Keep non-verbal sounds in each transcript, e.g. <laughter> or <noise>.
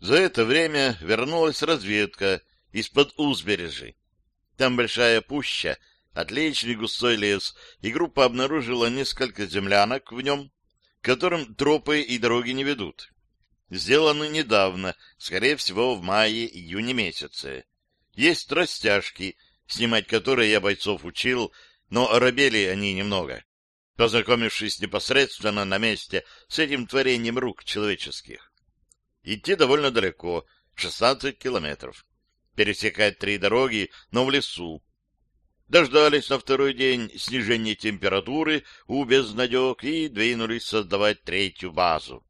За это время вернулась разведка из-под узбережья. Там большая пуща, отличный густой лес, и группа обнаружила несколько землянок в нем, которым тропы и дороги не ведут. Сделаны недавно, скорее всего, в мае-июне месяце. Есть растяжки, снимать которые я бойцов учил, но оробели они немного, познакомившись непосредственно на месте с этим творением рук человеческих. Идти довольно далеко, 16 километров. Пересекать три дороги, но в лесу. Дождались на второй день снижения температуры у безнадег и двинулись создавать третью базу.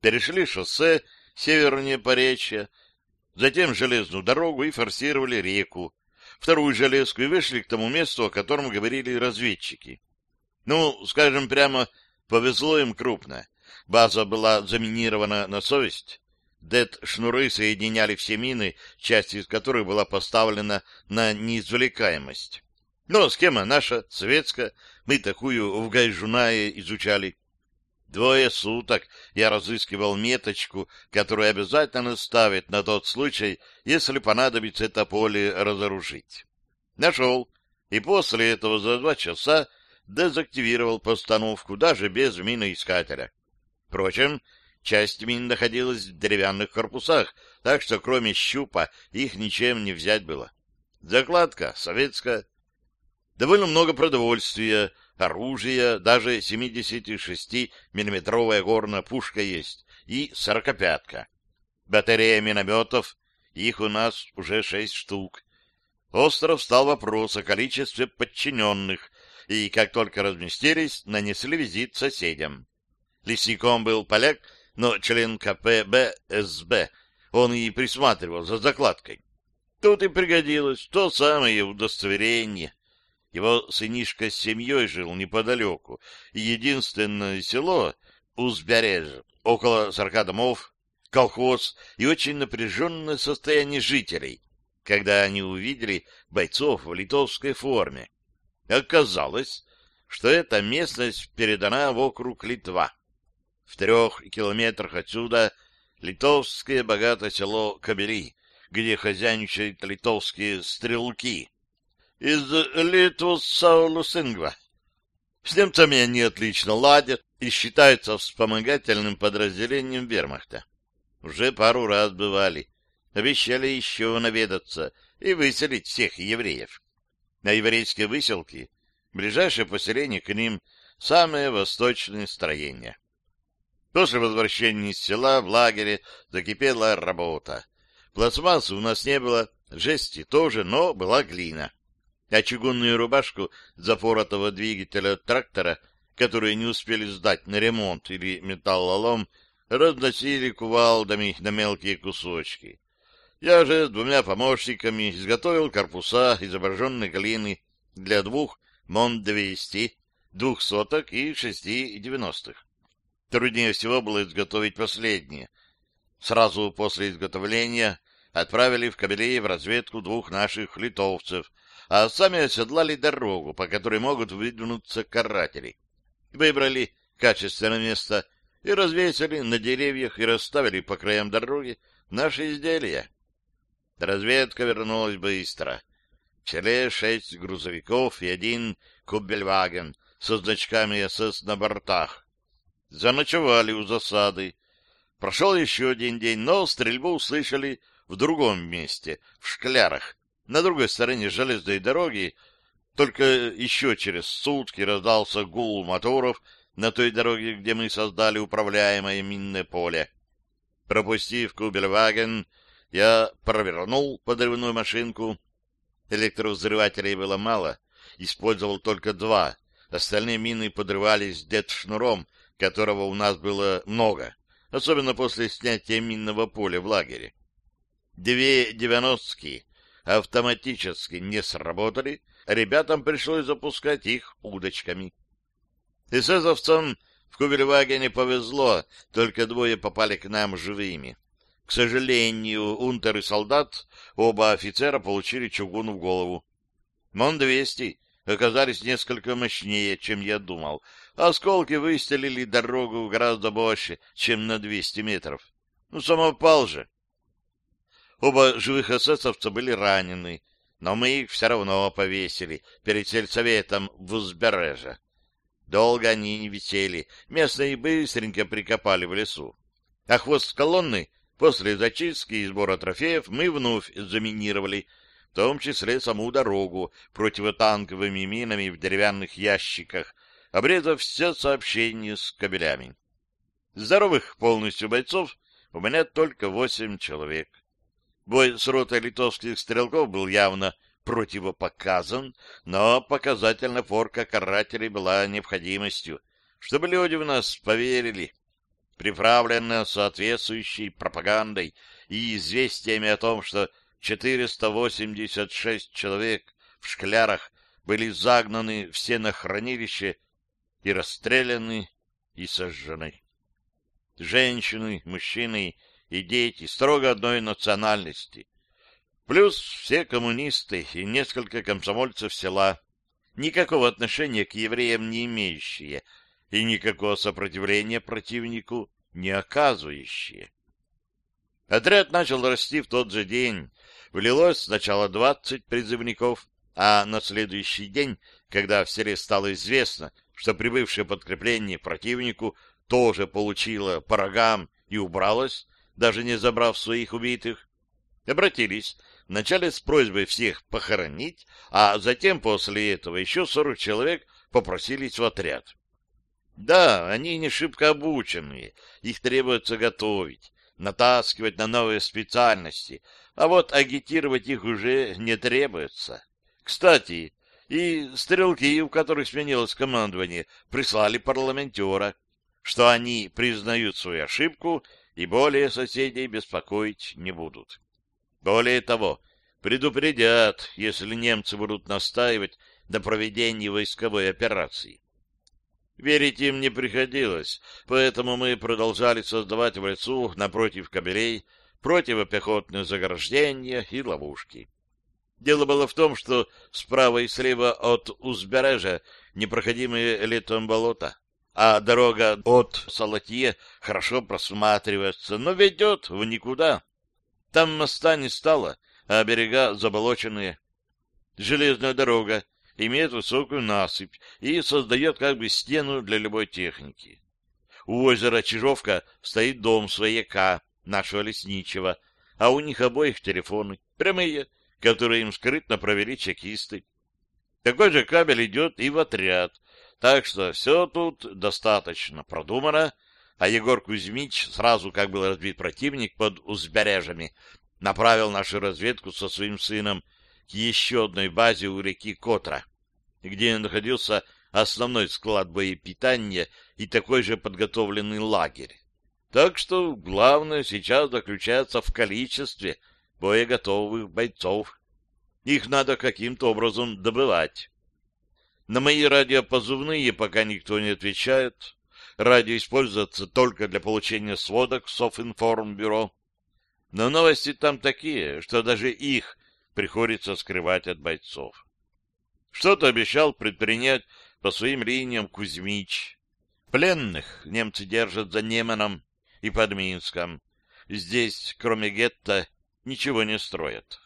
Перешли шоссе севернее Поречья, затем железную дорогу и форсировали реку, вторую железку и вышли к тому месту, о котором говорили разведчики. Ну, скажем прямо, повезло им крупно. База была заминирована на совесть. ДЭТ-шнуры соединяли все мины, часть из которых была поставлена на неизвлекаемость. Но схема наша, советская, мы такую в Гайжунае изучали. Двое суток я разыскивал меточку, которую обязательно ставят на тот случай, если понадобится это поле разоружить. Нашел, и после этого за два часа дезактивировал постановку даже без миноискателя. Впрочем, часть мин находилась в деревянных корпусах, так что кроме щупа их ничем не взять было. Закладка советская, довольно много продовольствия, оружия, даже 76-миллиметровая горная пушка есть и сорокопятка. Батарея минометов, их у нас уже шесть штук. Остров стал вопрос о количестве подчиненных, и как только разместились, нанесли визит соседям. Лесником был поляк, но член КПБ СБ, он и присматривал за закладкой. Тут и пригодилось то самое удостоверение. Его сынишка с семьей жил неподалеку, и единственное село — Узбережье, около сорока домов, колхоз и очень напряженное состояние жителей, когда они увидели бойцов в литовской форме. Оказалось, что эта местность передана в округ Литва. В трех километрах отсюда литовское богатое село Кабели, где хозяйничают литовские стрелки из Литвус Саулусингва. С немцами они отлично ладят и считаются вспомогательным подразделением вермахта. Уже пару раз бывали. Обещали еще наведаться и выселить всех евреев. На еврейские выселки ближайшее поселение к ним самое восточное строение. После возвращения из села в лагере закипела работа. Пластмассы у нас не было, жести тоже, но была глина а чугунную рубашку запоротого двигателя трактора, которые не успели сдать на ремонт или металлолом, разносили кувалдами на мелкие кусочки. Я же двумя помощниками изготовил корпуса изображенной глины для двух МОН-200, двух соток и шести девяностых. Труднее всего было изготовить последнее. Сразу после изготовления отправили в Кабелей в разведку двух наших литовцев, а сами оседлали дорогу, по которой могут выдвинуться каратели. Выбрали качественное место и развесили на деревьях и расставили по краям дороги наши изделия. Разведка вернулась быстро. В селе шесть грузовиков и один кубельваген со значками СС на бортах. Заночевали у засады. Прошел еще один день, но стрельбу услышали в другом месте, в Шклярах, на другой стороне железной дороги только еще через сутки раздался гул моторов на той дороге, где мы создали управляемое минное поле. Пропустив Кубельваген, я провернул подрывную машинку. Электровзрывателей было мало, использовал только два. Остальные мины подрывались дед-шнуром, которого у нас было много, особенно после снятия минного поля в лагере. Две девяностки автоматически не сработали, ребятам пришлось запускать их удочками. Эсэсовцам в Кубельвагене повезло, только двое попали к нам живыми. К сожалению, унтер и солдат, оба офицера, получили чугун в голову. МОН-200 оказались несколько мощнее, чем я думал. Осколки выстелили дорогу гораздо больше, чем на 200 метров. Ну, самопал же. Оба живых эсэсовца были ранены, но мы их все равно повесили перед сельсоветом в Узбереже. Долго они не висели, местные быстренько прикопали в лесу. А хвост колонны после зачистки и сбора трофеев мы вновь заминировали, в том числе саму дорогу противотанковыми минами в деревянных ящиках, обрезав все сообщения с кабелями. Здоровых полностью бойцов у меня только восемь человек. Бой с ротой литовских стрелков был явно противопоказан, но показательная форка карателей была необходимостью, чтобы люди в нас поверили, приправленная соответствующей пропагандой и известиями о том, что 486 человек в шклярах были загнаны все на хранилище и расстреляны и сожжены. Женщины, мужчины и дети строго одной национальности. Плюс все коммунисты и несколько комсомольцев села, никакого отношения к евреям не имеющие и никакого сопротивления противнику не оказывающие. Отряд начал расти в тот же день. Влилось сначала двадцать призывников, а на следующий день, когда в селе стало известно, что прибывшее подкрепление противнику тоже получило по рогам и убралось, даже не забрав своих убитых, обратились вначале с просьбой всех похоронить, а затем после этого еще сорок человек попросились в отряд. Да, они не шибко обученные, их требуется готовить, натаскивать на новые специальности, а вот агитировать их уже не требуется. Кстати, и стрелки, у которых сменилось командование, прислали парламентера, что они признают свою ошибку и более соседей беспокоить не будут. Более того, предупредят, если немцы будут настаивать на проведении войсковой операции. Верить им не приходилось, поэтому мы продолжали создавать в лесу напротив кабелей противопехотные заграждения и ловушки. Дело было в том, что справа и слева от узбережья непроходимые летом болота, а дорога от Салатье хорошо просматривается, но ведет в никуда. Там моста не стало, а берега заболоченные. Железная дорога имеет высокую насыпь и создает как бы стену для любой техники. У озера Чижовка стоит дом свояка, нашего лесничего, а у них обоих телефоны, прямые, которые им скрытно провели чекисты. Такой же кабель идет и в отряд, так что все тут достаточно продумано, а Егор Кузьмич, сразу как был разбит противник под узбережьями, направил нашу разведку со своим сыном к еще одной базе у реки Котра, где находился основной склад боепитания и такой же подготовленный лагерь. Так что главное сейчас заключается в количестве боеготовых бойцов. Их надо каким-то образом добывать. На мои радиопозывные пока никто не отвечает. Радио используется только для получения сводок Софинформбюро. Но новости там такие, что даже их приходится скрывать от бойцов. Что-то обещал предпринять по своим линиям Кузьмич. Пленных немцы держат за Неманом и под Минском. Здесь, кроме гетто, ничего не строят.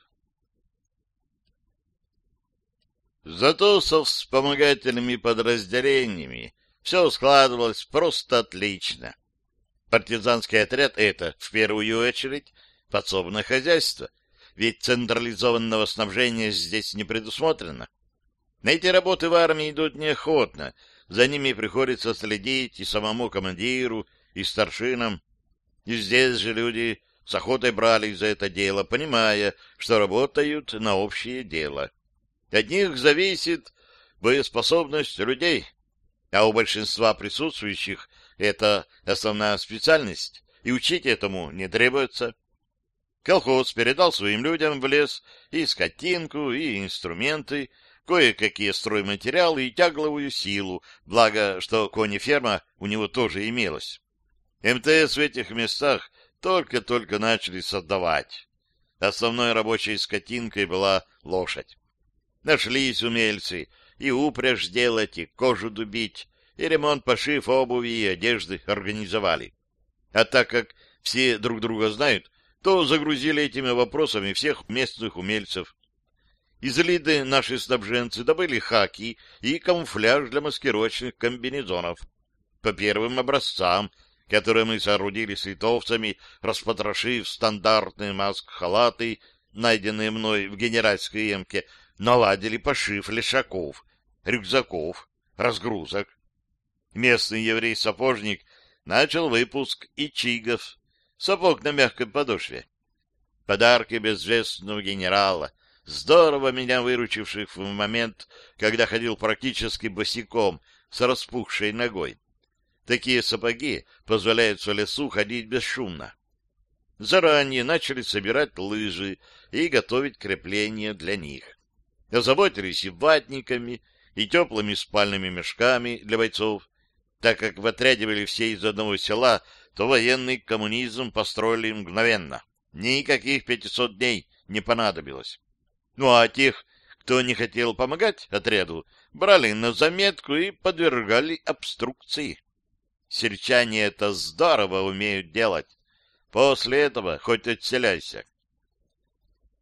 Зато со вспомогательными подразделениями все складывалось просто отлично. Партизанский отряд — это, в первую очередь, подсобное хозяйство, ведь централизованного снабжения здесь не предусмотрено. На эти работы в армии идут неохотно, за ними приходится следить и самому командиру, и старшинам. И здесь же люди с охотой брались за это дело, понимая, что работают на общее дело. От них зависит боеспособность людей, а у большинства присутствующих это основная специальность, и учить этому не требуется. Колхоз передал своим людям в лес и скотинку, и инструменты, кое-какие стройматериалы и тягловую силу, благо, что кони-ферма у него тоже имелась. МТС в этих местах только-только начали создавать. Основной рабочей скотинкой была лошадь. Нашлись умельцы и упряжь делать, и кожу дубить, и ремонт пошив обуви и одежды организовали. А так как все друг друга знают, то загрузили этими вопросами всех местных умельцев. Из Лиды наши снабженцы добыли хаки и камуфляж для маскировочных комбинезонов. По первым образцам, которые мы соорудили с литовцами, распотрошив стандартные маск-халаты, найденные мной в генеральской емке, наладили пошив лешаков, рюкзаков, разгрузок. Местный еврей-сапожник начал выпуск ичигов, сапог на мягкой подошве. Подарки безвестного генерала, здорово меня выручивших в момент, когда ходил практически босиком с распухшей ногой. Такие сапоги позволяют в лесу ходить бесшумно. Заранее начали собирать лыжи и готовить крепления для них. Озаботились и ватниками, и теплыми спальными мешками для бойцов. Так как в отряде были все из одного села, то военный коммунизм построили мгновенно. Никаких пятисот дней не понадобилось. Ну а тех, кто не хотел помогать отряду, брали на заметку и подвергали обструкции. Сельчане это здорово умеют делать. После этого хоть отселяйся.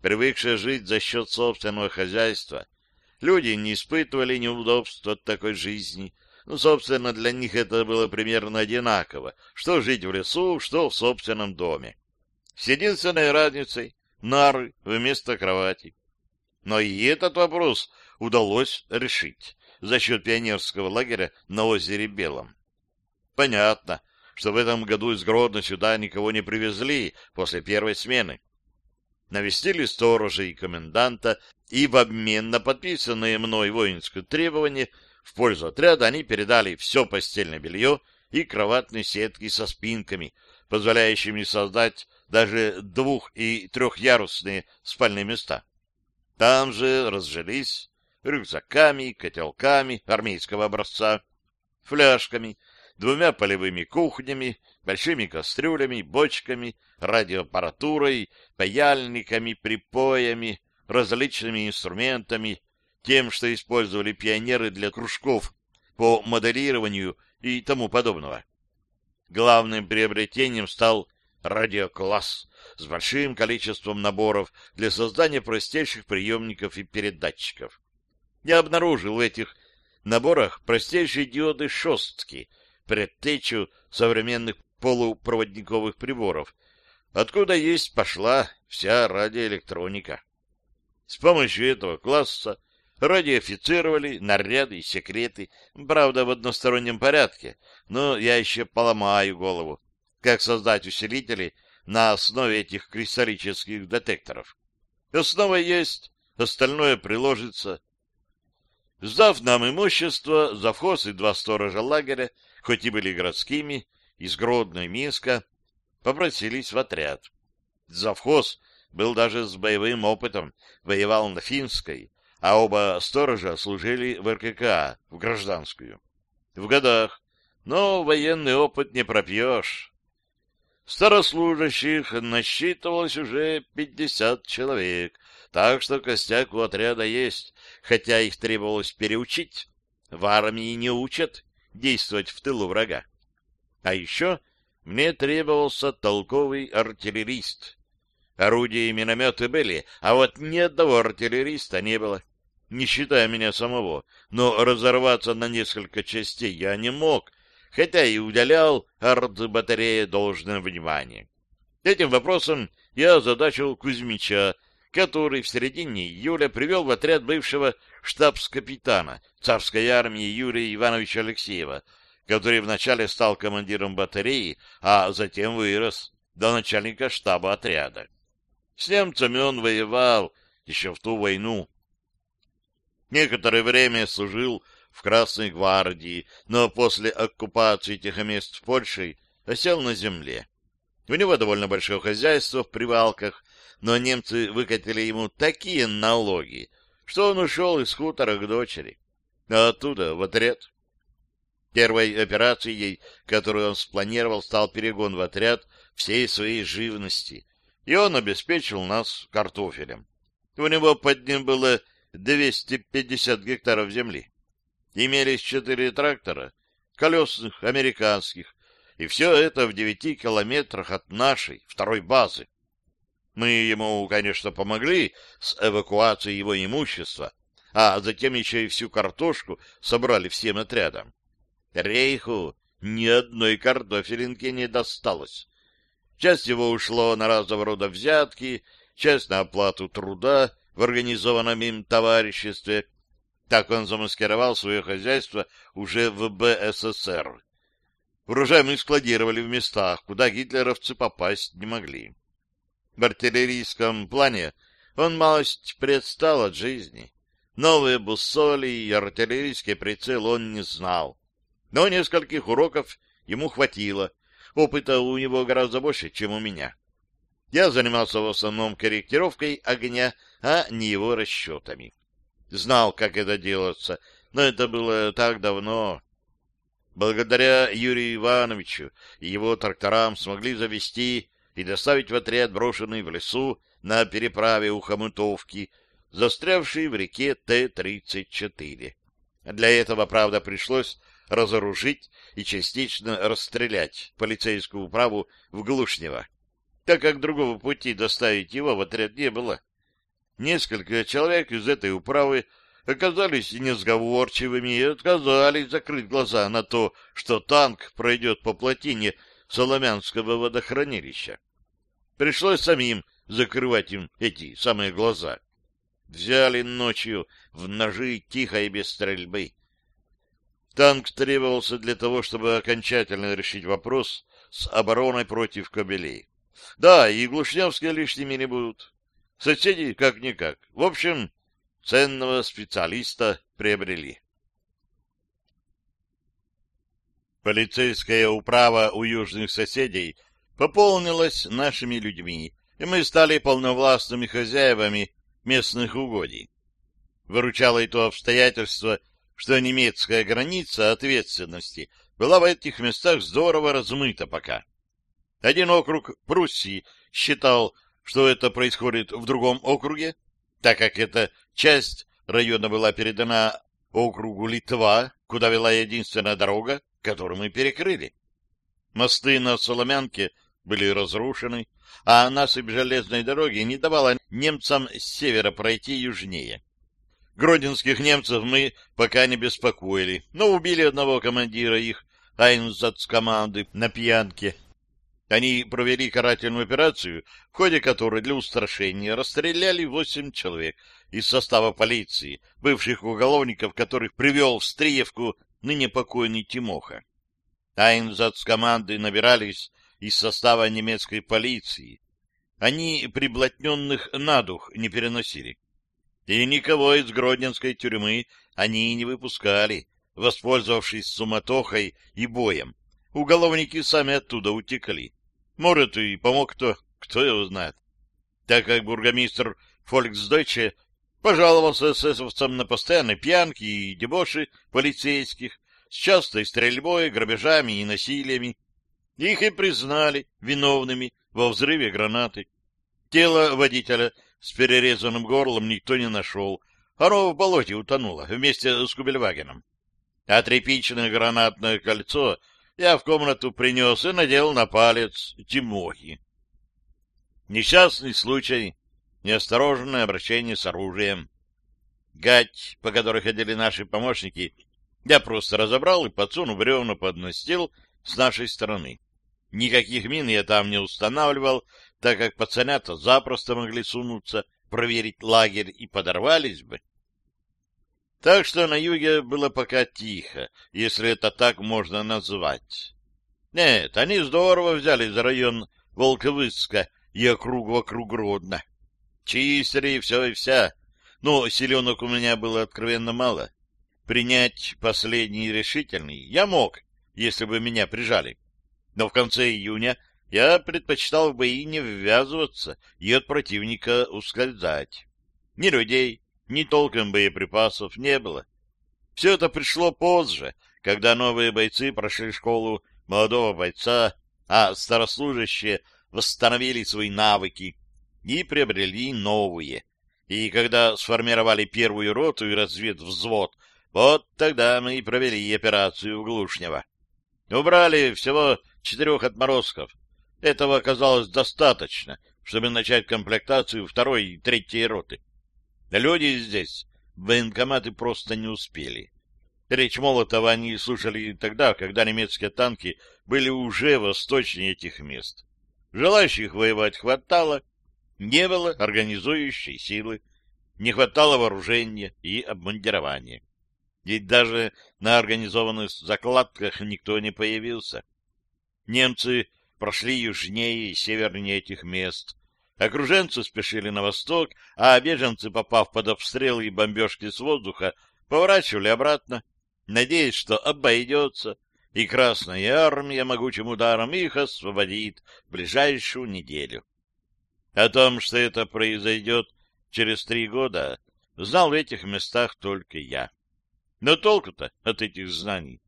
Привыкшие жить за счет собственного хозяйства, люди не испытывали неудобств от такой жизни. Ну, собственно, для них это было примерно одинаково, что жить в лесу, что в собственном доме. С единственной разницей — нары вместо кровати. Но и этот вопрос удалось решить за счет пионерского лагеря на озере Белом. Понятно, что в этом году из Гродно сюда никого не привезли после первой смены навестили сторожа и коменданта, и в обмен на подписанное мной воинское требование в пользу отряда они передали все постельное белье и кроватные сетки со спинками, позволяющими создать даже двух- и трехярусные спальные места. Там же разжились рюкзаками, котелками армейского образца, фляжками, двумя полевыми кухнями, большими кастрюлями, бочками, радиоаппаратурой, паяльниками, припоями, различными инструментами, тем, что использовали пионеры для кружков по моделированию и тому подобного. Главным приобретением стал радиокласс с большим количеством наборов для создания простейших приемников и передатчиков. Я обнаружил в этих наборах простейшие диоды шостки — предтечу современных полупроводниковых приборов, откуда есть пошла вся радиоэлектроника. С помощью этого класса радиофицировали наряды и секреты, правда, в одностороннем порядке, но я еще поломаю голову, как создать усилители на основе этих кристаллических детекторов. Основа есть, остальное приложится. Сдав нам имущество, завхоз и два сторожа лагеря хоть и были городскими, из Гродно и Минска, попросились в отряд. Завхоз был даже с боевым опытом, воевал на финской, а оба сторожа служили в РККА, в гражданскую. В годах, но военный опыт не пропьешь. Старослужащих насчитывалось уже пятьдесят человек, так что костяк у отряда есть, хотя их требовалось переучить. В армии не учат, действовать в тылу врага. А еще мне требовался толковый артиллерист. Орудия и минометы были, а вот ни одного артиллериста не было, не считая меня самого. Но разорваться на несколько частей я не мог, хотя и уделял арт-батарее должное внимание. Этим вопросом я озадачил Кузьмича, который в середине июля привел в отряд бывшего штабс-капитана царской армии Юрия Ивановича Алексеева, который вначале стал командиром батареи, а затем вырос до начальника штаба отряда. С немцами он воевал еще в ту войну. Некоторое время служил в Красной гвардии, но после оккупации этих мест Польшей осел на земле. У него довольно большое хозяйство в привалках, но немцы выкатили ему такие налоги, что он ушел из хутора к дочери, а оттуда в отряд. Первой операцией, которую он спланировал, стал перегон в отряд всей своей живности, и он обеспечил нас картофелем. У него под ним было 250 гектаров земли. Имелись четыре трактора, колесных, американских, и все это в девяти километрах от нашей, второй базы. Мы ему, конечно, помогли с эвакуацией его имущества, а затем еще и всю картошку собрали всем отрядом. Рейху ни одной картофелинки не досталось. Часть его ушло на разного рода взятки, часть на оплату труда в организованном им товариществе. Так он замаскировал свое хозяйство уже в БССР. Урожай мы складировали в местах, куда гитлеровцы попасть не могли. В артиллерийском плане он малость предстал от жизни. Новые буссоли и артиллерийский прицел он не знал. Но нескольких уроков ему хватило. Опыта у него гораздо больше, чем у меня. Я занимался в основном корректировкой огня, а не его расчетами. Знал, как это делается, но это было так давно. Благодаря Юрию Ивановичу и его тракторам смогли завести и доставить в отряд, брошенный в лесу на переправе у Хомутовки, застрявший в реке Т-34. Для этого, правда, пришлось разоружить и частично расстрелять полицейскую управу в Глушнево, так как другого пути доставить его в отряд не было. Несколько человек из этой управы оказались несговорчивыми и отказались закрыть глаза на то, что танк пройдет по плотине Соломянского водохранилища. Пришлось самим закрывать им эти самые глаза. Взяли ночью в ножи тихо и без стрельбы. Танк требовался для того, чтобы окончательно решить вопрос с обороной против кобелей. Да, и глушневские лишними не будут. Соседи как-никак. В общем, ценного специалиста приобрели. Полицейская управа у южных соседей пополнилась нашими людьми, и мы стали полновластными хозяевами местных угодий. Выручало и то обстоятельство, что немецкая граница ответственности была в этих местах здорово размыта пока. Один округ Пруссии считал, что это происходит в другом округе, так как эта часть района была передана округу Литва, куда вела единственная дорога, которую мы перекрыли. Мосты на Соломянке были разрушены, а насыпь железной дороги не давала немцам с севера пройти южнее. Гродинских немцев мы пока не беспокоили, но убили одного командира их, команды на пьянке. Они провели карательную операцию, в ходе которой для устрашения расстреляли восемь человек из состава полиции, бывших уголовников, которых привел в Стриевку ныне покойный Тимоха. команды набирались из состава немецкой полиции. Они приблотненных на дух не переносили и никого из Гродненской тюрьмы они не выпускали, воспользовавшись суматохой и боем. Уголовники сами оттуда утекли. Может, и помог кто, кто его знает. Так как бургомистр Фольксдойче пожаловался эсэсовцам на постоянные пьянки и дебоши полицейских с частой стрельбой, грабежами и насилиями. Их и признали виновными во взрыве гранаты. Тело водителя с перерезанным горлом никто не нашел. Оно в болоте утонуло вместе с Кубельвагеном. А тряпичное гранатное кольцо я в комнату принес и надел на палец Тимохи. Несчастный случай, неосторожное обращение с оружием. Гать, по которой ходили наши помощники, я просто разобрал и, подсунув бревна, поднастил с нашей стороны. Никаких мин я там не устанавливал, так как пацанята запросто могли сунуться, проверить лагерь и подорвались бы. Так что на юге было пока тихо, если это так можно назвать. Нет, они здорово взяли за район Волковыска и округ вокруг Родно. Чистили все и вся, но селенок у меня было откровенно мало. Принять последний решительный я мог, если бы меня прижали. Но в конце июня я предпочитал в бои не ввязываться и от противника ускользать. Ни людей, ни толком боеприпасов не было. Все это пришло позже, когда новые бойцы прошли школу молодого бойца, а старослужащие восстановили свои навыки и приобрели новые. И когда сформировали первую роту и разведвзвод, вот тогда мы и провели операцию в. Убрали всего четырех отморозков, этого оказалось достаточно, чтобы начать комплектацию второй и третьей роты. Люди здесь военкоматы просто не успели. Речь Молотова они слушали тогда, когда немецкие танки были уже восточнее этих мест. Желающих воевать хватало, не было организующей силы, не хватало вооружения и обмундирования. Ведь даже на организованных закладках никто не появился. Немцы прошли южнее и севернее этих мест. Окруженцы спешили на восток, а беженцы, попав под обстрел и бомбежки с воздуха, поворачивали обратно, надеясь, что обойдется, и Красная Армия могучим ударом их освободит в ближайшую неделю. О том, что это произойдет через три года, знал в этих местах только я. Но толку-то от этих знаний.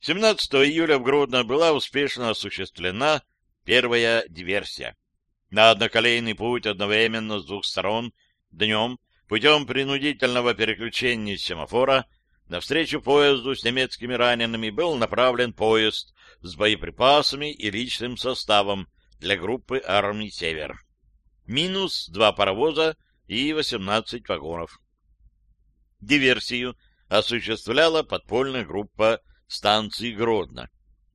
17 июля в Гродно была успешно осуществлена первая диверсия. На одноколейный путь одновременно с двух сторон днем путем принудительного переключения семафора навстречу поезду с немецкими ранеными был направлен поезд с боеприпасами и личным составом для группы армий «Север». Минус два паровоза и 18 вагонов. Диверсию осуществляла подпольная группа станции Гродно.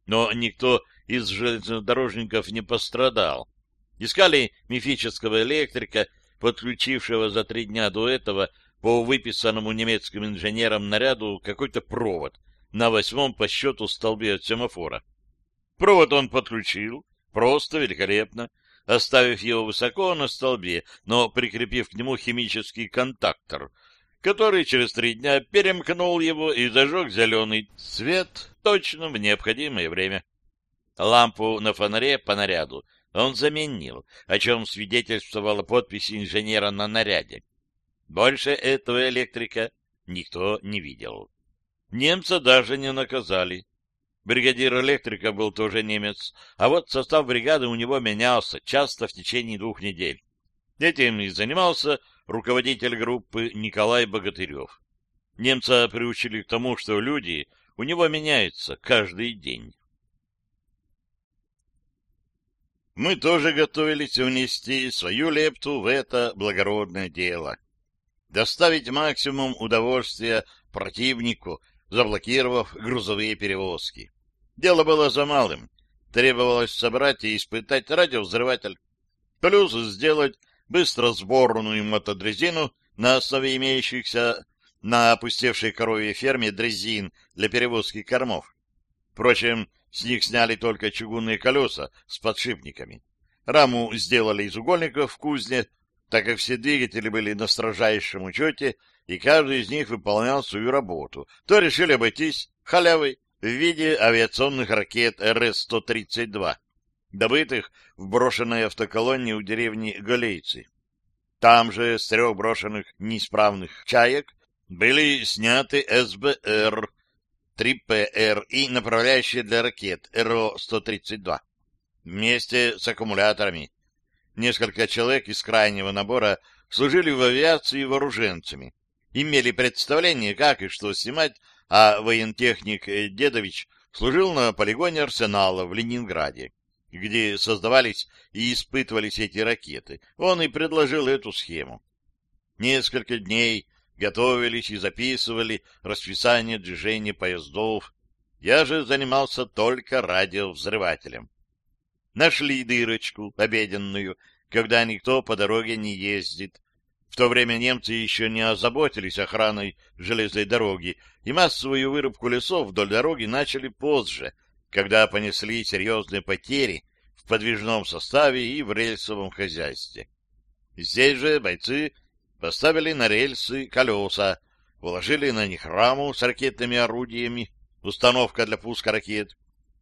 Но никто из железнодорожников не пострадал. Искали мифического электрика, подключившего за три дня до этого по выписанному немецким инженерам наряду какой-то провод на восьмом по счету столбе от семафора. Провод он подключил, просто великолепно, оставив его высоко на столбе, но прикрепив к нему химический контактор, который через три дня перемкнул его и зажег зеленый свет точно в необходимое время. Лампу на фонаре по наряду он заменил, о чем свидетельствовала подпись инженера на наряде. Больше этого электрика никто не видел. Немца даже не наказали. Бригадир электрика был тоже немец, а вот состав бригады у него менялся часто в течение двух недель. Этим и занимался руководитель группы Николай Богатырев. Немца приучили к тому, что люди у него меняются каждый день. Мы тоже готовились внести свою лепту в это благородное дело. Доставить максимум удовольствия противнику, заблокировав грузовые перевозки. Дело было за малым. Требовалось собрать и испытать радиовзрыватель, плюс сделать быстро сборную мотодрезину на основе имеющихся на опустевшей коровьей ферме дрезин для перевозки кормов. Впрочем, с них сняли только чугунные колеса с подшипниками. Раму сделали из угольников в кузне, так как все двигатели были на строжайшем учете, и каждый из них выполнял свою работу, то решили обойтись халявой в виде авиационных ракет РС-132 добытых в брошенной автоколонне у деревни Галейцы. Там же с трех брошенных неисправных чаек были сняты СБР, 3ПР и направляющие для ракет РО-132 вместе с аккумуляторами. Несколько человек из крайнего набора служили в авиации вооруженцами, имели представление, как и что снимать, а воентехник Дедович служил на полигоне арсенала в Ленинграде где создавались и испытывались эти ракеты. Он и предложил эту схему. Несколько дней готовились и записывали расписание движения поездов. Я же занимался только радиовзрывателем. Нашли дырочку обеденную, когда никто по дороге не ездит. В то время немцы еще не озаботились охраной железной дороги, и массовую вырубку лесов вдоль дороги начали позже — когда понесли серьезные потери в подвижном составе и в рельсовом хозяйстве. Здесь же бойцы поставили на рельсы колеса, уложили на них раму с ракетными орудиями, установка для пуска ракет,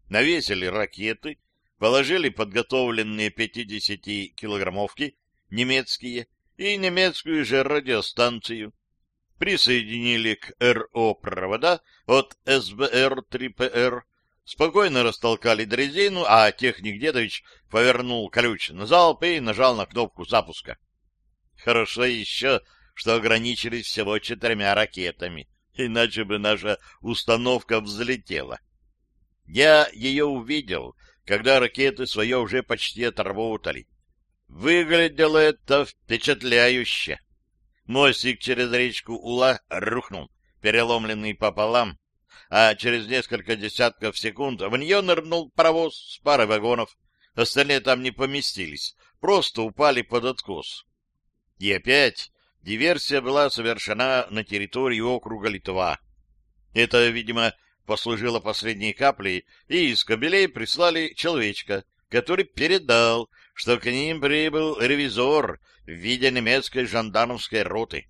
навесили ракеты, положили подготовленные 50-килограммовки, немецкие, и немецкую же радиостанцию, присоединили к РО провода от СБР-3ПР спокойно растолкали дрезину, а техник Дедович повернул ключ на залп и нажал на кнопку запуска. Хорошо еще, что ограничились всего четырьмя ракетами, иначе бы наша установка взлетела. Я ее увидел, когда ракеты свое уже почти отработали. Выглядело это впечатляюще. Мостик через речку Ула рухнул, переломленный пополам, а через несколько десятков секунд в нее нырнул паровоз с парой вагонов. Остальные там не поместились, просто упали под откос. И опять диверсия была совершена на территории округа Литва. Это, видимо, послужило последней каплей, и из кабелей прислали человечка, который передал, что к ним прибыл ревизор в виде немецкой жандармской роты.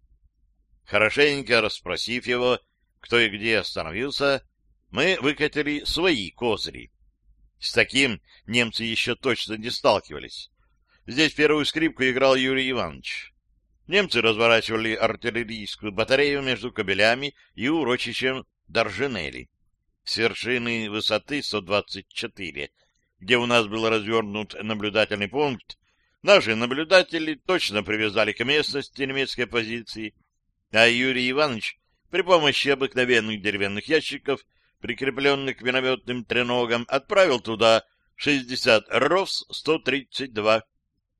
Хорошенько расспросив его, кто и где остановился, мы выкатили свои козыри. С таким немцы еще точно не сталкивались. Здесь первую скрипку играл Юрий Иванович. Немцы разворачивали артиллерийскую батарею между кабелями и урочищем Дорженели. С вершины высоты 124, где у нас был развернут наблюдательный пункт, наши наблюдатели точно привязали к местности немецкой позиции, а Юрий Иванович при помощи обыкновенных деревянных ящиков, прикрепленных к минометным треногам, отправил туда 60 РОВС-132,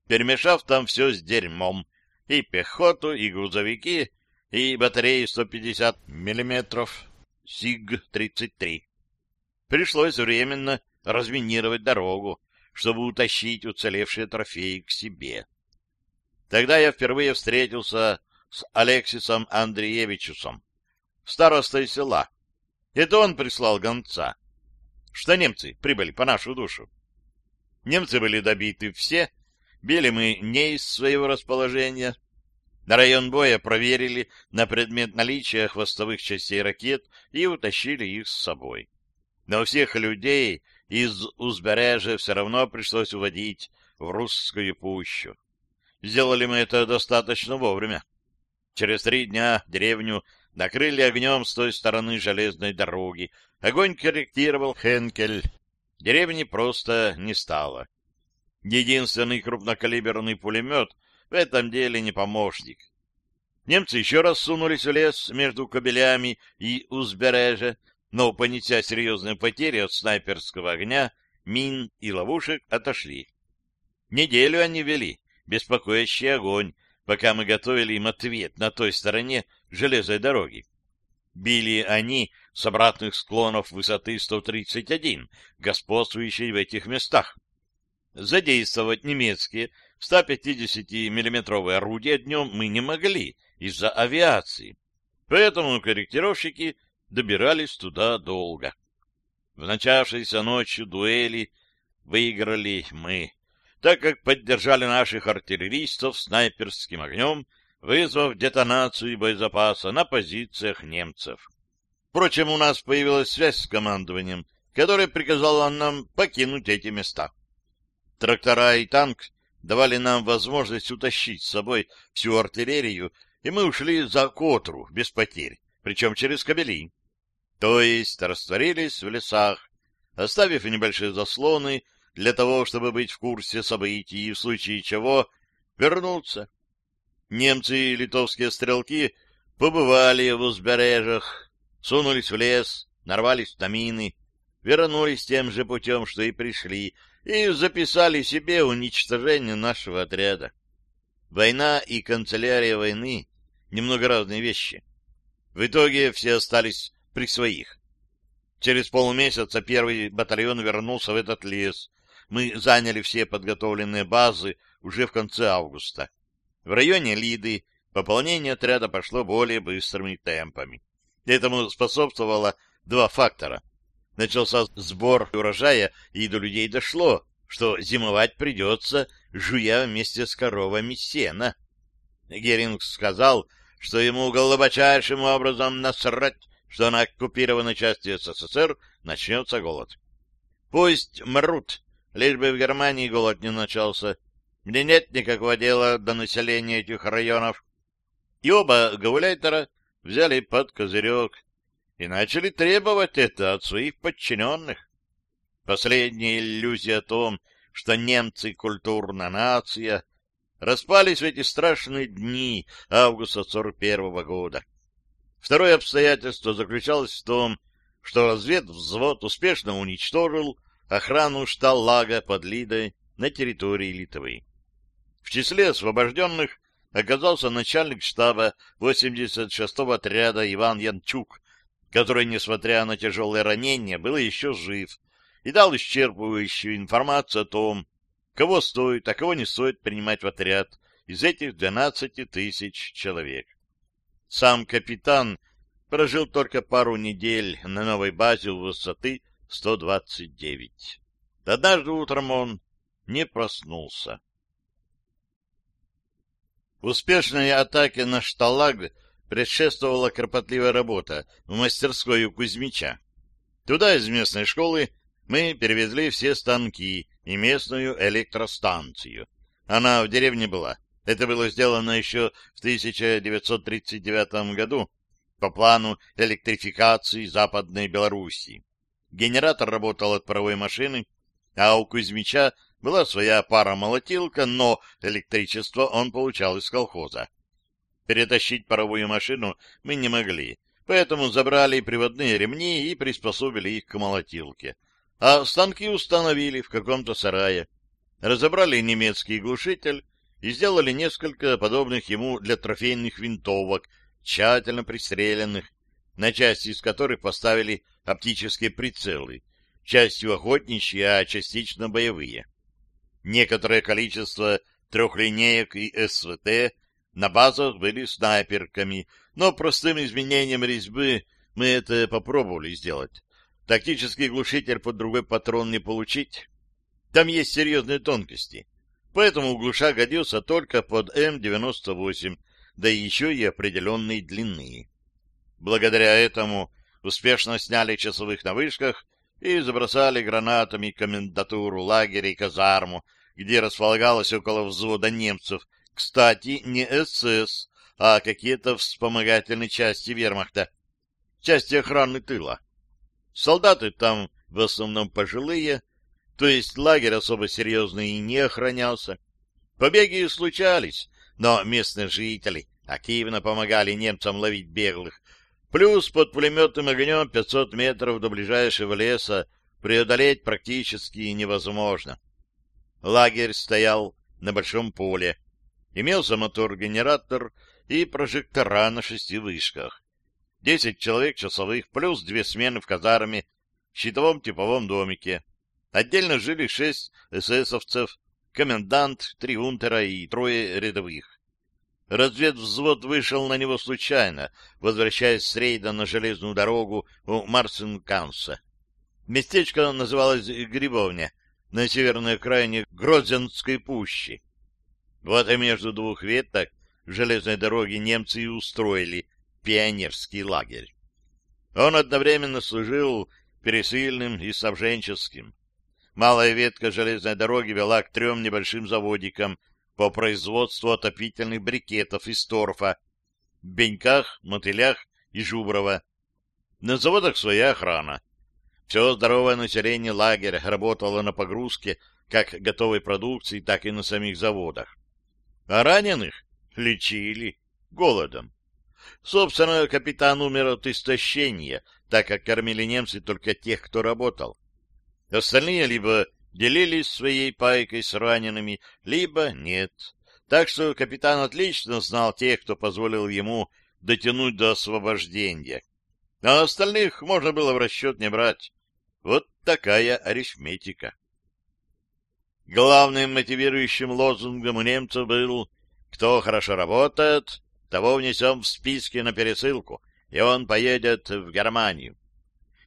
перемешав там все с дерьмом, и пехоту, и грузовики, и батареи 150 миллиметров СИГ-33. Пришлось временно разминировать дорогу, чтобы утащить уцелевшие трофеи к себе. Тогда я впервые встретился с Алексисом Андреевичусом, старостой села. Это он прислал гонца, что немцы прибыли по нашу душу. Немцы были добиты все, били мы не из своего расположения. На район боя проверили на предмет наличия хвостовых частей ракет и утащили их с собой. Но всех людей из узбережья все равно пришлось уводить в русскую пущу. Сделали мы это достаточно вовремя. Через три дня деревню накрыли огнем с той стороны железной дороги. Огонь корректировал Хенкель. Деревни просто не стало. Единственный крупнокалиберный пулемет в этом деле не помощник. Немцы еще раз сунулись в лес между кабелями и узбережья, но, понеся серьезные потери от снайперского огня, мин и ловушек, отошли. Неделю они вели беспокоящий огонь, пока мы готовили им ответ на той стороне железной дороги. Били они с обратных склонов высоты 131, господствующей в этих местах. Задействовать немецкие 150 миллиметровые орудия днем мы не могли из-за авиации, поэтому корректировщики добирались туда долго. В начавшейся ночью дуэли выиграли мы так как поддержали наших артиллеристов снайперским огнем, вызвав детонацию боезапаса на позициях немцев. Впрочем, у нас появилась связь с командованием, которое приказало нам покинуть эти места. Трактора и танк давали нам возможность утащить с собой всю артиллерию, и мы ушли за Котру без потерь, причем через кабели. То есть растворились в лесах, оставив небольшие заслоны для того, чтобы быть в курсе событий и в случае чего вернуться. Немцы и литовские стрелки побывали в узбережьях, сунулись в лес, нарвались на мины, вернулись тем же путем, что и пришли, и записали себе уничтожение нашего отряда. Война и канцелярия войны — немного разные вещи. В итоге все остались при своих. Через полмесяца первый батальон вернулся в этот лес, мы заняли все подготовленные базы уже в конце августа. В районе Лиды пополнение отряда пошло более быстрыми темпами. Этому способствовало два фактора. Начался сбор урожая, и до людей дошло, что зимовать придется, жуя вместе с коровами сена. Геринг сказал, что ему глубочайшим образом насрать, что на оккупированной части СССР начнется голод. Пусть мрут, лишь бы в Германии голод не начался. Мне нет никакого дела до населения этих районов. И оба гауляйтера взяли под козырек и начали требовать это от своих подчиненных. Последняя иллюзия о том, что немцы — культурная нация, распались в эти страшные дни августа 41 -го года. Второе обстоятельство заключалось в том, что разведвзвод успешно уничтожил охрану шталлага под Лидой на территории Литвы. В числе освобожденных оказался начальник штаба 86-го отряда Иван Янчук, который, несмотря на тяжелые ранения, был еще жив и дал исчерпывающую информацию о том, кого стоит, а кого не стоит принимать в отряд из этих 12 тысяч человек. Сам капитан прожил только пару недель на новой базе у высоты 129. Однажды утром он не проснулся. Успешной атаке на Шталаг предшествовала кропотливая работа в мастерской у Кузьмича. Туда из местной школы мы перевезли все станки и местную электростанцию. Она в деревне была. Это было сделано еще в 1939 году по плану электрификации Западной Белоруссии. Генератор работал от паровой машины, а у Кузьмича была своя пара-молотилка, но электричество он получал из колхоза. Перетащить паровую машину мы не могли, поэтому забрали приводные ремни и приспособили их к молотилке. А станки установили в каком-то сарае. Разобрали немецкий глушитель и сделали несколько подобных ему для трофейных винтовок, тщательно пристреленных, на части из которых поставили оптические прицелы, частью охотничьи, а частично боевые. Некоторое количество трехлинеек и СВТ на базах были снайперками, но простым изменением резьбы мы это попробовали сделать. Тактический глушитель под другой патрон не получить. Там есть серьезные тонкости. Поэтому глуша годился только под М-98, да еще и определенной длины. Благодаря этому успешно сняли часовых на вышках и забросали гранатами комендатуру лагеря и казарму, где располагалось около взвода немцев, кстати, не СС, а какие-то вспомогательные части вермахта, части охраны тыла. Солдаты там в основном пожилые, то есть лагерь особо серьезный и не охранялся. Побеги случались, но местные жители активно помогали немцам ловить беглых. Плюс под пулеметным огнем 500 метров до ближайшего леса преодолеть практически невозможно. Лагерь стоял на большом поле. Имелся мотор-генератор и прожектора на шести вышках. Десять человек часовых, плюс две смены в казарме, в щитовом типовом домике. Отдельно жили шесть эсэсовцев, комендант, три унтера и трое рядовых. Разведвзвод вышел на него случайно, возвращаясь с рейда на железную дорогу у Марсенканса. Местечко называлось Грибовня, на северной окраине Грозенской пущи. Вот и между двух веток железной дороги немцы и устроили пионерский лагерь. Он одновременно служил пересыльным и снабженческим. Малая ветка железной дороги вела к трем небольшим заводикам по производству отопительных брикетов из торфа, Беньках, Мотылях и Жуброва. На заводах своя охрана. Все здоровое население лагеря работало на погрузке как готовой продукции, так и на самих заводах. А раненых лечили голодом. Собственно, капитан умер от истощения, так как кормили немцы только тех, кто работал. Остальные либо делились своей пайкой с ранеными, либо нет. Так что капитан отлично знал тех, кто позволил ему дотянуть до освобождения. А остальных можно было в расчет не брать. Вот такая арифметика. Главным мотивирующим лозунгом у немцев был «Кто хорошо работает, того внесем в списки на пересылку, и он поедет в Германию»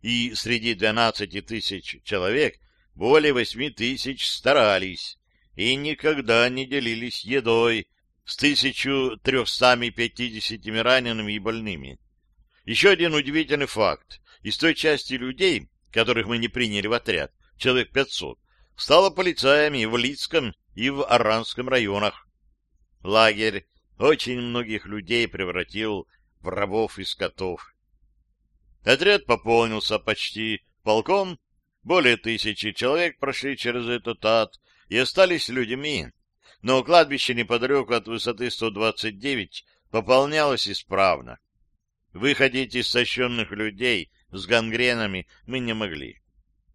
и среди 12 тысяч человек более 8 тысяч старались и никогда не делились едой с 1350 ранеными и больными. Еще один удивительный факт. Из той части людей, которых мы не приняли в отряд, человек 500, стало полицаями в Лицком и в Аранском районах. Лагерь очень многих людей превратил в рабов и скотов. Отряд пополнился почти полком, более тысячи человек прошли через этот ад и остались людьми, но кладбище неподалеку от высоты 129 пополнялось исправно. Выходить из сощенных людей с гангренами мы не могли.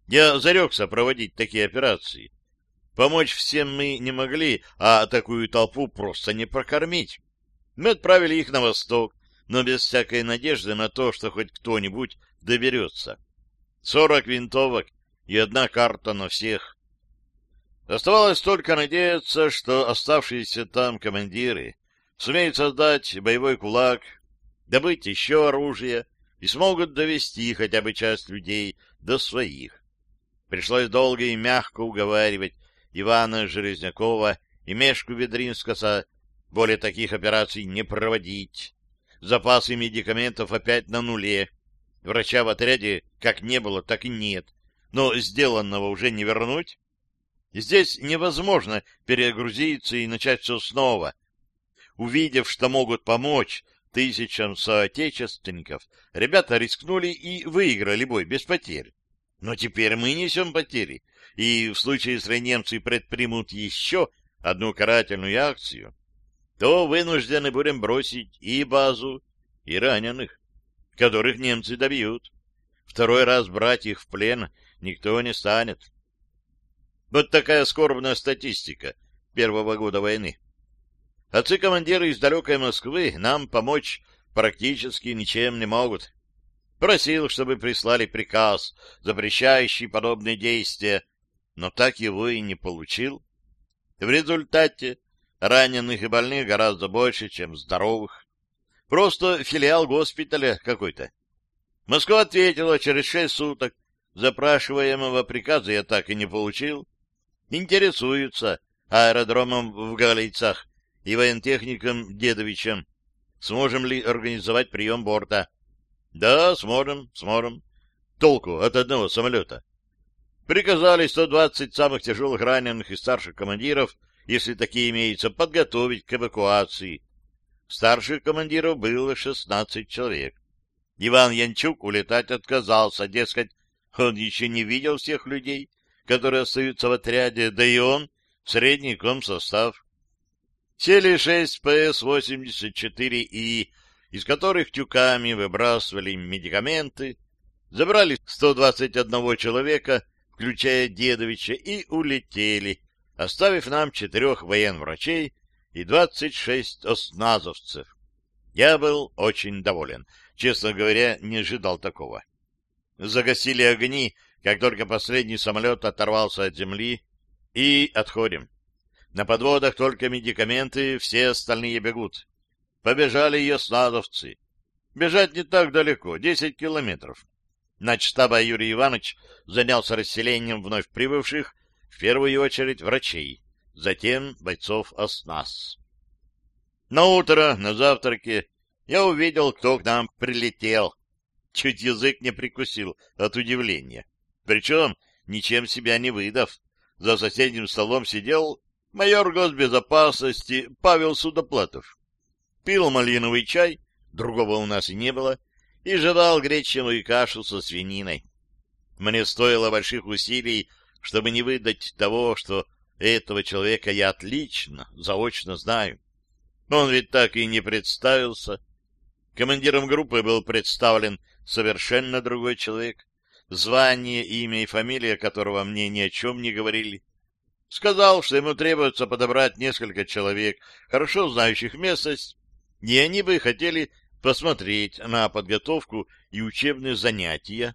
Я зарекся проводить такие операции. Помочь всем мы не могли, а такую толпу просто не прокормить. Мы отправили их на восток, но без всякой надежды на то, что хоть кто-нибудь доберется. Сорок винтовок и одна карта на всех. Оставалось только надеяться, что оставшиеся там командиры сумеют создать боевой кулак, добыть еще оружие и смогут довести хотя бы часть людей до своих. Пришлось долго и мягко уговаривать Ивана Железнякова и Мешку Ведринскаса более таких операций не проводить. Запасы медикаментов опять на нуле. Врача в отряде как не было, так и нет. Но сделанного уже не вернуть. Здесь невозможно перегрузиться и начать все снова. Увидев, что могут помочь тысячам соотечественников, ребята рискнули и выиграли бой без потерь. Но теперь мы несем потери, и в случае, если немцы предпримут еще одну карательную акцию, то вынуждены будем бросить и базу, и раненых, которых немцы добьют. Второй раз брать их в плен никто не станет. Вот такая скорбная статистика первого года войны. Отцы-командиры из далекой Москвы нам помочь практически ничем не могут. Просил, чтобы прислали приказ, запрещающий подобные действия, но так его и не получил. В результате раненых и больных гораздо больше, чем здоровых. Просто филиал госпиталя какой-то. Москва ответила через шесть суток. Запрашиваемого приказа я так и не получил. Интересуются аэродромом в Галийцах и воентехником Дедовичем. Сможем ли организовать прием борта? Да, сможем, сможем. Толку от одного самолета. Приказали 120 самых тяжелых раненых и старших командиров, если такие имеются, подготовить к эвакуации. Старших командиров было 16 человек. Иван Янчук улетать отказался, дескать, он еще не видел всех людей, которые остаются в отряде, да и он — средний комсостав. Сели шесть ПС-84И, из которых тюками выбрасывали медикаменты, забрали 121 человека — включая Дедовича, и улетели, оставив нам четырех военврачей и двадцать шесть осназовцев. Я был очень доволен. Честно говоря, не ожидал такого. Загасили огни, как только последний самолет оторвался от земли, и отходим. На подводах только медикаменты, все остальные бегут. Побежали и осназовцы. Бежать не так далеко, десять километров. Начштаба Юрий Иванович занялся расселением вновь прибывших, в первую очередь врачей, затем бойцов ОСНАС. На утро, на завтраке, я увидел, кто к нам прилетел. Чуть язык не прикусил от удивления. Причем, ничем себя не выдав, за соседним столом сидел майор госбезопасности Павел Судоплатов. Пил малиновый чай, другого у нас и не было, и жевал гречневую кашу со свининой. Мне стоило больших усилий, чтобы не выдать того, что этого человека я отлично, заочно знаю. Он ведь так и не представился. Командиром группы был представлен совершенно другой человек, звание, имя и фамилия которого мне ни о чем не говорили. Сказал, что ему требуется подобрать несколько человек, хорошо знающих местность, и они бы хотели посмотреть на подготовку и учебные занятия,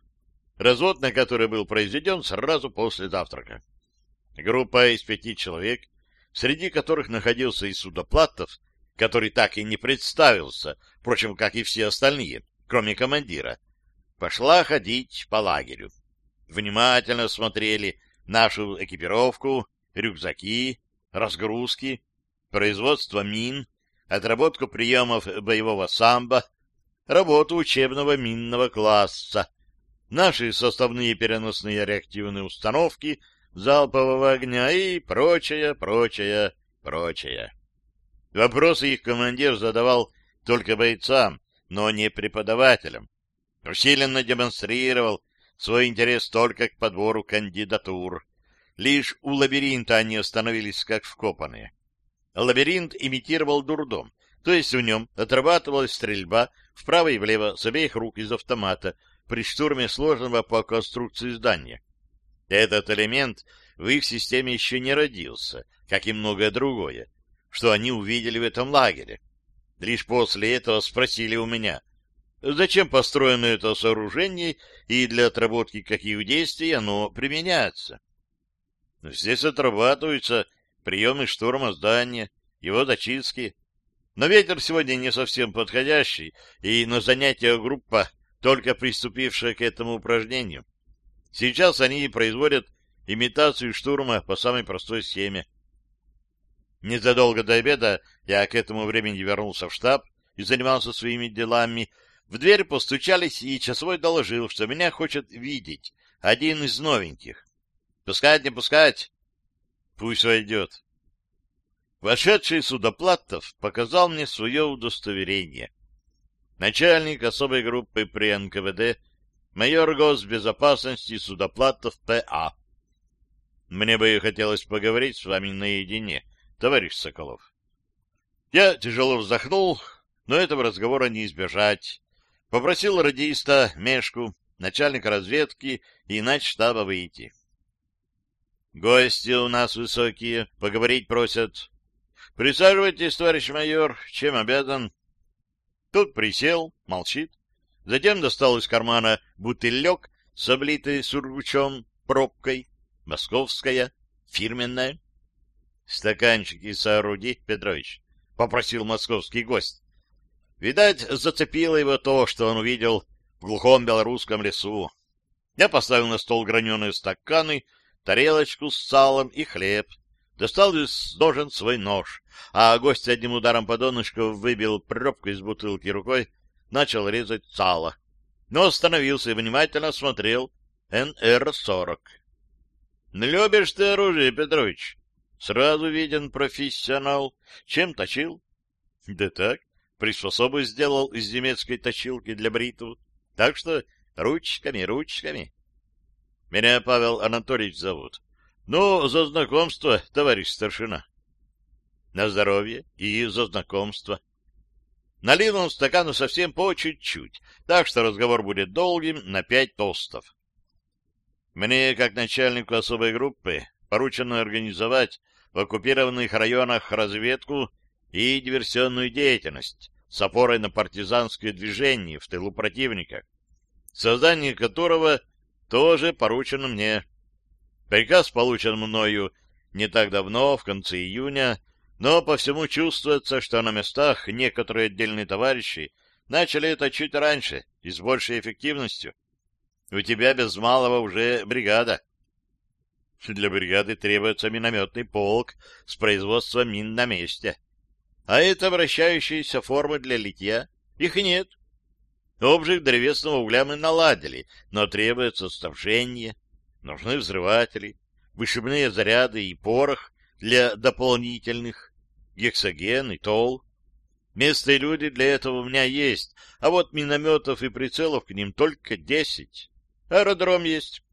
развод на который был произведен сразу после завтрака. Группа из пяти человек, среди которых находился и Судоплатов, который так и не представился, впрочем, как и все остальные, кроме командира, пошла ходить по лагерю. Внимательно смотрели нашу экипировку, рюкзаки, разгрузки, производство мин, отработку приемов боевого самбо, работу учебного минного класса, наши составные переносные реактивные установки залпового огня и прочее, прочее, прочее. Вопросы их командир задавал только бойцам, но не преподавателям. Усиленно демонстрировал свой интерес только к подбору кандидатур. Лишь у лабиринта они остановились как вкопанные. Лабиринт имитировал дурдом, то есть в нем отрабатывалась стрельба вправо и влево с обеих рук из автомата при штурме сложного по конструкции здания. Этот элемент в их системе еще не родился, как и многое другое, что они увидели в этом лагере. Лишь после этого спросили у меня, зачем построено это сооружение и для отработки каких действий оно применяется. Здесь отрабатываются приемы штурма здания, его зачистки. Но ветер сегодня не совсем подходящий, и на занятия группа, только приступившая к этому упражнению. Сейчас они производят имитацию штурма по самой простой схеме. Незадолго до обеда я к этому времени вернулся в штаб и занимался своими делами. В дверь постучались, и часовой доложил, что меня хочет видеть один из новеньких. Пускать, не пускать? Пусть войдет. Вошедший Судоплатов показал мне свое удостоверение. Начальник особой группы при НКВД, майор госбезопасности Судоплатов П.А. Мне бы хотелось поговорить с вами наедине, товарищ Соколов. Я тяжело вздохнул, но этого разговора не избежать. Попросил радиста Мешку, начальника разведки и штаба выйти. Гости у нас высокие, поговорить просят. Присаживайтесь, товарищ майор, чем обязан? Тут присел, молчит. Затем достал из кармана бутылек с облитой сургучом пробкой, московская, фирменная. Стаканчики сооруди, Петрович, — попросил московский гость. Видать, зацепило его то, что он увидел в глухом белорусском лесу. Я поставил на стол граненые стаканы, тарелочку с салом и хлеб, достал из ножен свой нож, а гость одним ударом по донышку выбил пробку из бутылки рукой, начал резать сало, но остановился и внимательно смотрел НР-40. — Любишь ты оружие, Петрович? Сразу виден профессионал. Чем точил? — Да так, приспособу сделал из немецкой точилки для бритвы. Так что ручками, ручками. Меня Павел Анатольевич зовут. Ну, за знакомство, товарищ старшина. На здоровье и за знакомство. Налил он стакану совсем по чуть-чуть, так что разговор будет долгим на пять тостов. Мне, как начальнику особой группы, поручено организовать в оккупированных районах разведку и диверсионную деятельность с опорой на партизанское движение в тылу противника, создание которого тоже поручено мне. Приказ получен мною не так давно, в конце июня, но по всему чувствуется, что на местах некоторые отдельные товарищи начали это чуть раньше и с большей эффективностью. У тебя без малого уже бригада. Для бригады требуется минометный полк с производством мин на месте. А это вращающиеся формы для литья. Их нет. Обжиг древесного угля мы наладили, но требуется снабжение, нужны взрыватели, вышибные заряды и порох для дополнительных, гексоген и тол. Место и люди для этого у меня есть, а вот минометов и прицелов к ним только десять. Аэродром есть.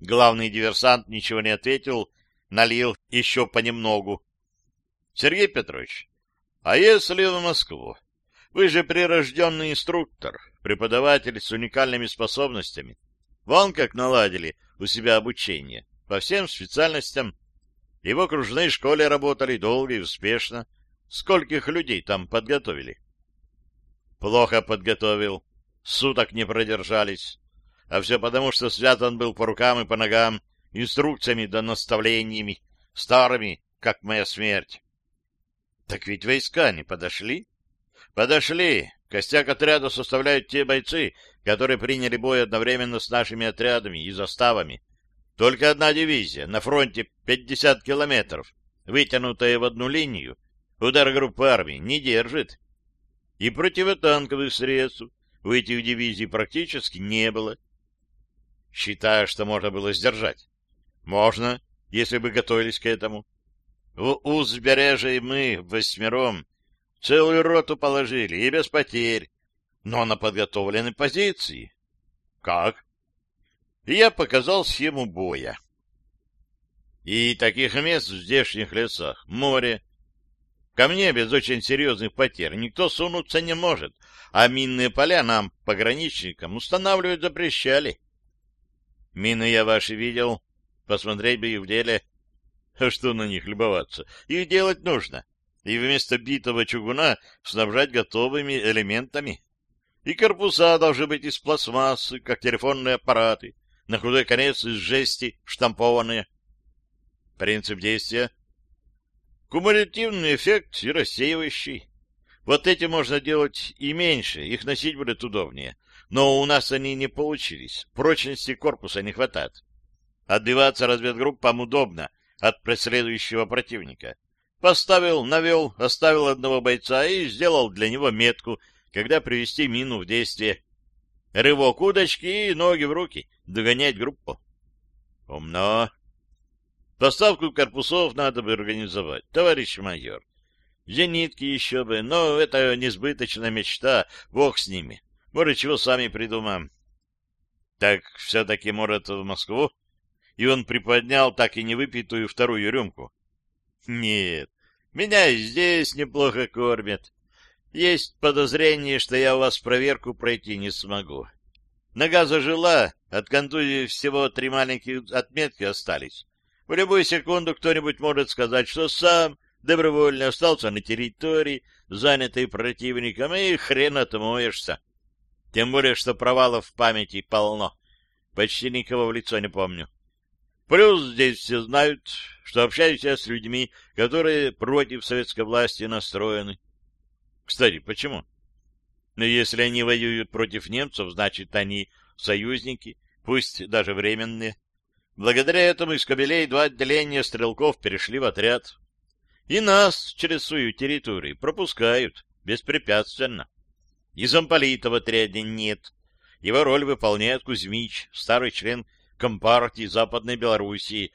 Главный диверсант ничего не ответил, налил еще понемногу. Сергей Петрович, а если в Москву? Вы же прирожденный инструктор, преподаватель с уникальными способностями. Вон как наладили у себя обучение по всем специальностям. И в окружной школе работали долго и успешно. Скольких людей там подготовили? Плохо подготовил. Суток не продержались. А все потому, что связан был по рукам и по ногам инструкциями да наставлениями, старыми, как моя смерть. Так ведь войска не подошли. Подошли. Костяк отряда составляют те бойцы, которые приняли бой одновременно с нашими отрядами и заставами. Только одна дивизия на фронте 50 километров, вытянутая в одну линию, удар группы армии не держит. И противотанковых средств у этих дивизий практически не было. Считаю, что можно было сдержать. Можно, если бы готовились к этому. В узбережье мы восьмером Целую роту положили, и без потерь, но на подготовленной позиции. Как? я показал схему боя. И таких мест в здешних лесах море. Ко мне без очень серьезных потерь никто сунуться не может, а минные поля нам, пограничникам, устанавливать запрещали. Мины я ваши видел. Посмотреть бы их в деле. А что на них любоваться? Их делать нужно. И вместо битого чугуна снабжать готовыми элементами. И корпуса должны быть из пластмассы, как телефонные аппараты. На худой конец из жести штампованные. Принцип действия. Кумулятивный эффект и рассеивающий. Вот эти можно делать и меньше, их носить будет удобнее. Но у нас они не получились. Прочности корпуса не хватает. Отбиваться разведгруппам удобно от преследующего противника. Поставил, навел, оставил одного бойца и сделал для него метку, когда привести мину в действие. Рывок удочки и ноги в руки, догонять группу. Умно. Поставку корпусов надо бы организовать, товарищ майор. Зенитки еще бы, но это несбыточная мечта, бог с ними. Может, чего сами придумаем. Так все-таки, может, в Москву? И он приподнял так и не выпитую вторую рюмку. Нет, меня и здесь неплохо кормят. Есть подозрение, что я у вас проверку пройти не смогу. Нога зажила, от контузии всего три маленьких отметки остались. В любую секунду кто-нибудь может сказать, что сам добровольно остался на территории, занятой противником, и хрен отмоешься. Тем более, что провалов в памяти полно. Почти никого в лицо не помню. Плюс здесь все знают, что общаюсь я с людьми, которые против советской власти настроены. Кстати, почему? Но если они воюют против немцев, значит, они союзники, пусть даже временные. Благодаря этому из Кобелей два отделения стрелков перешли в отряд и нас через свою территорию пропускают беспрепятственно. И замполита в отряде нет. Его роль выполняет Кузьмич, старый член Компартии Западной Белоруссии.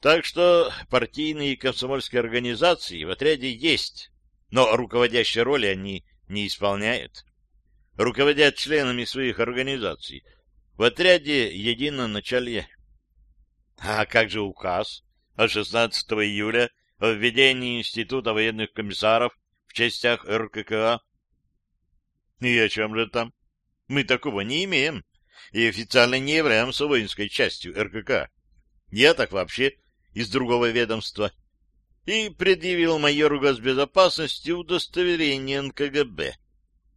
Так что партийные и комсомольские организации в отряде есть, но руководящей роли они не исполняют. Руководят членами своих организаций. В отряде единоначалье. А как же указ от 16 июля о введении Института военных комиссаров в частях РККА. И о чем же там? Мы такого не имеем и официально не являемся воинской частью РКК. Я так вообще из другого ведомства. И предъявил майору госбезопасности удостоверение НКГБ.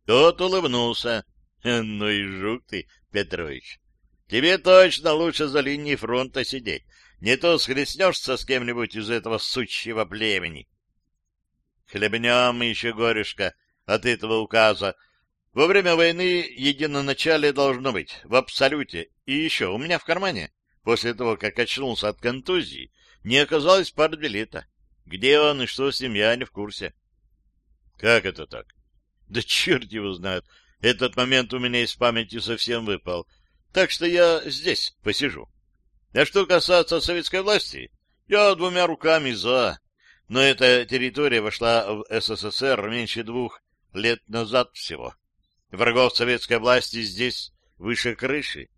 Тот улыбнулся. <laughs> Ну и жук ты, Петрович. Тебе точно лучше за линией фронта сидеть. Не то схлестнешься с кем-нибудь из этого сучьего племени. Хлебнем еще горюшка от этого указа. Во время войны единоначалие должно быть, в абсолюте. И еще, у меня в кармане, после того, как очнулся от контузии, не оказалось партбилета. Где он и что с ним, я не в курсе. Как это так? Да черт его знает. Этот момент у меня из памяти совсем выпал. Так что я здесь посижу. А что касается советской власти, я двумя руками за. Но эта территория вошла в СССР меньше двух лет назад всего. Врагов советской власти здесь выше крыши.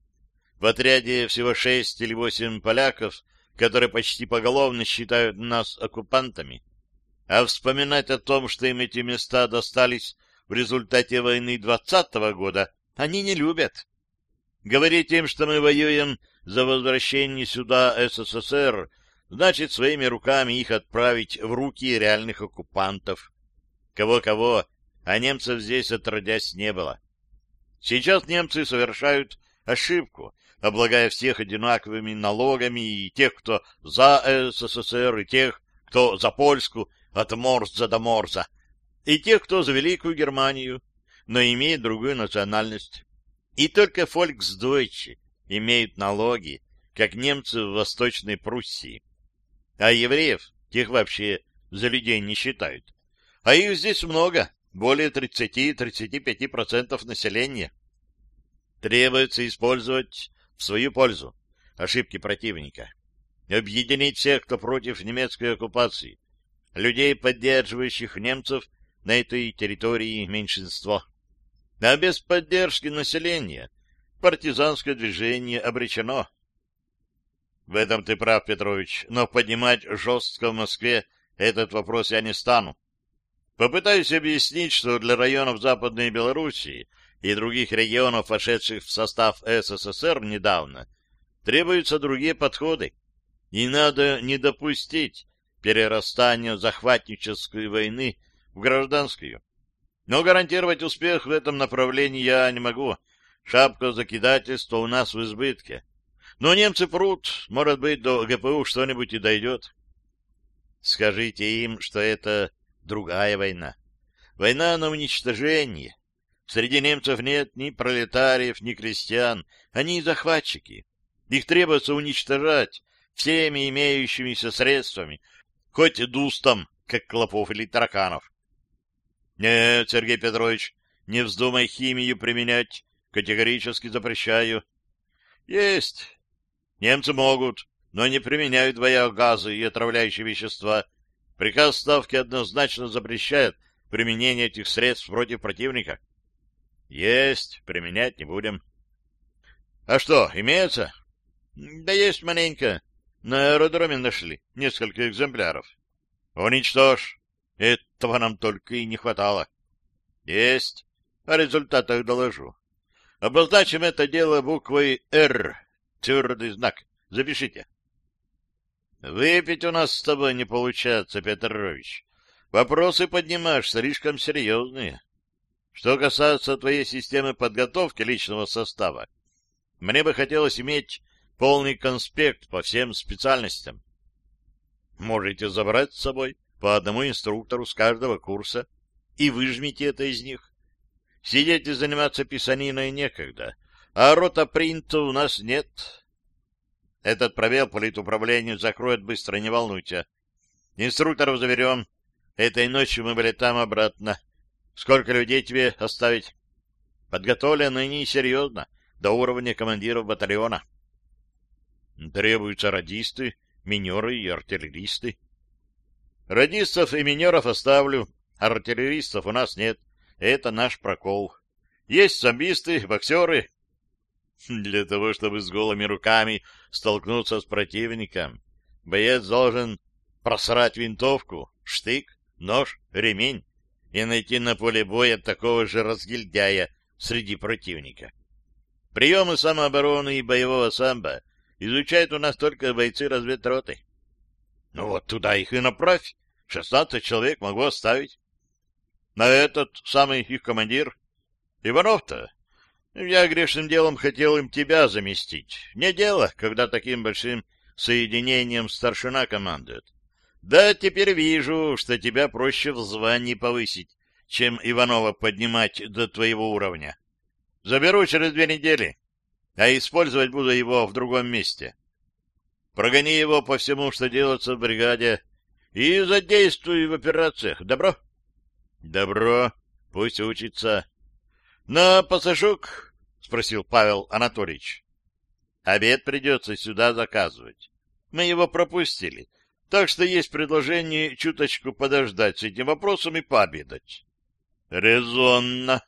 В отряде всего шесть или восемь поляков, которые почти поголовно считают нас оккупантами. А вспоминать о том, что им эти места достались в результате войны двадцатого года, они не любят. Говорить им, что мы воюем за возвращение сюда СССР, значит своими руками их отправить в руки реальных оккупантов. Кого-кого, а немцев здесь отродясь не было. Сейчас немцы совершают ошибку, облагая всех одинаковыми налогами и тех, кто за СССР, и тех, кто за Польску, от Морза до Морза, и тех, кто за Великую Германию, но имеет другую национальность. И только фольксдойче имеют налоги, как немцы в Восточной Пруссии. А евреев, тех вообще за людей не считают. А их здесь много, более 30-35% населения. Требуется использовать в свою пользу ошибки противника. Объединить всех, кто против немецкой оккупации. Людей, поддерживающих немцев на этой территории меньшинство. А без поддержки населения партизанское движение обречено. В этом ты прав, Петрович, но поднимать жестко в Москве этот вопрос я не стану. Попытаюсь объяснить, что для районов Западной Белоруссии и других регионов, вошедших в состав СССР недавно, Требуются другие подходы. И надо не допустить перерастания захватнической войны в гражданскую. Но гарантировать успех в этом направлении я не могу. Шапка закидательства у нас в избытке. Но немцы прут, может быть, до ГПУ что-нибудь и дойдет. Скажите им, что это другая война. Война на уничтожение. Среди немцев нет ни пролетариев, ни крестьян. Они захватчики. Их требуется уничтожать всеми имеющимися средствами, хоть и дустом, как клопов или тараканов. Нет, Сергей Петрович, не вздумай химию применять. Категорически запрещаю. Есть. Немцы могут, но не применяют газы и отравляющие вещества. Приказ Ставки однозначно запрещает применение этих средств против противника. Есть, применять не будем. А что, имеется? Да есть маленько. На аэродроме нашли несколько экземпляров. Уничтожь. Этого нам только и не хватало. Есть. О результатах доложу. Обозначим это дело буквой «Р». Твердый знак. Запишите. Выпить у нас с тобой не получается, Петрович. Вопросы поднимаешь слишком серьезные. Что касается твоей системы подготовки личного состава, мне бы хотелось иметь полный конспект по всем специальностям. Можете забрать с собой по одному инструктору с каждого курса и выжмите это из них. Сидеть и заниматься писаниной некогда, а рота принта у нас нет. Этот пробел политуправлению закроет быстро, не волнуйте. Инструкторов заберем. Этой ночью мы вылетаем обратно. Сколько людей тебе оставить? Подготовлены они серьезно, до уровня командиров батальона. Требуются радисты, минеры и артиллеристы. Радистов и минеров оставлю, артиллеристов у нас нет. Это наш прокол. Есть самбисты, боксеры. <laughs> Для того, чтобы с голыми руками столкнуться с противником, боец должен просрать винтовку, штык, нож, ремень и найти на поле боя такого же разгильдяя среди противника. Приемы самообороны и боевого самбо изучают у нас только бойцы разведроты. Ну вот туда их и направь. Шестнадцать человек могу оставить. На этот самый их командир. Иванов-то. Я грешным делом хотел им тебя заместить. Не дело, когда таким большим соединением старшина командует. Да теперь вижу, что тебя проще в звании повысить, чем Иванова поднимать до твоего уровня. Заберу через две недели, а использовать буду его в другом месте. Прогони его по всему, что делается в бригаде, и задействуй в операциях. Добро? Добро. Пусть учится. На пассажук? — спросил Павел Анатольевич. Обед придется сюда заказывать. Мы его пропустили. Так что есть предложение чуточку подождать с этим вопросом и пообедать. — Резонно,